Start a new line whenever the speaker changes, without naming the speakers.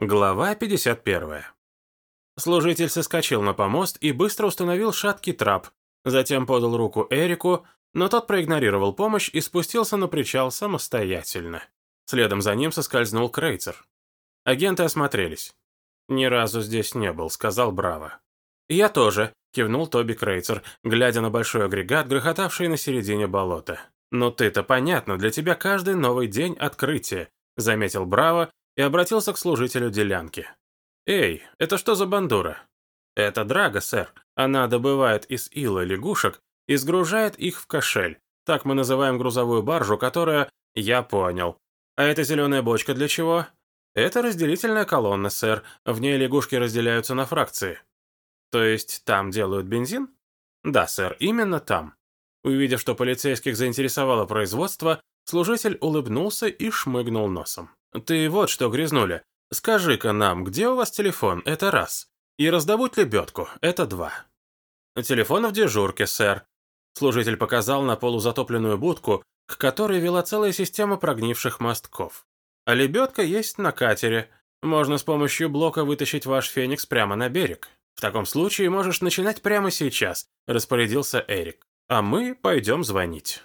Глава 51. Служитель соскочил на помост и быстро установил шаткий трап, затем подал руку Эрику, но тот проигнорировал помощь и спустился на причал самостоятельно. Следом за ним соскользнул Крейцер. Агенты осмотрелись. «Ни разу здесь не был», — сказал Браво. «Я тоже», — кивнул Тоби Крейцер, глядя на большой агрегат, грохотавший на середине болота. «Ну ты-то понятно, для тебя каждый новый день открытие», — заметил Браво и обратился к служителю делянки. «Эй, это что за бандура?» «Это драга, сэр. Она добывает из ила лягушек и сгружает их в кошель. Так мы называем грузовую баржу, которая...» «Я понял. А эта зеленая бочка для чего?» «Это разделительная колонна, сэр. В ней лягушки разделяются на фракции». «То есть там делают бензин?» «Да, сэр, именно там». Увидев, что полицейских заинтересовало производство, служитель улыбнулся и шмыгнул носом. «Ты вот что, грязнуля, скажи-ка нам, где у вас телефон? Это раз. И раздобудь лебедку. Это два». «Телефон в дежурке, сэр». Служитель показал на полузатопленную будку, к которой вела целая система прогнивших мостков. «А лебедка есть на катере. Можно с помощью блока вытащить ваш феникс прямо на берег. В таком случае можешь начинать прямо сейчас», – распорядился Эрик. «А мы пойдем звонить».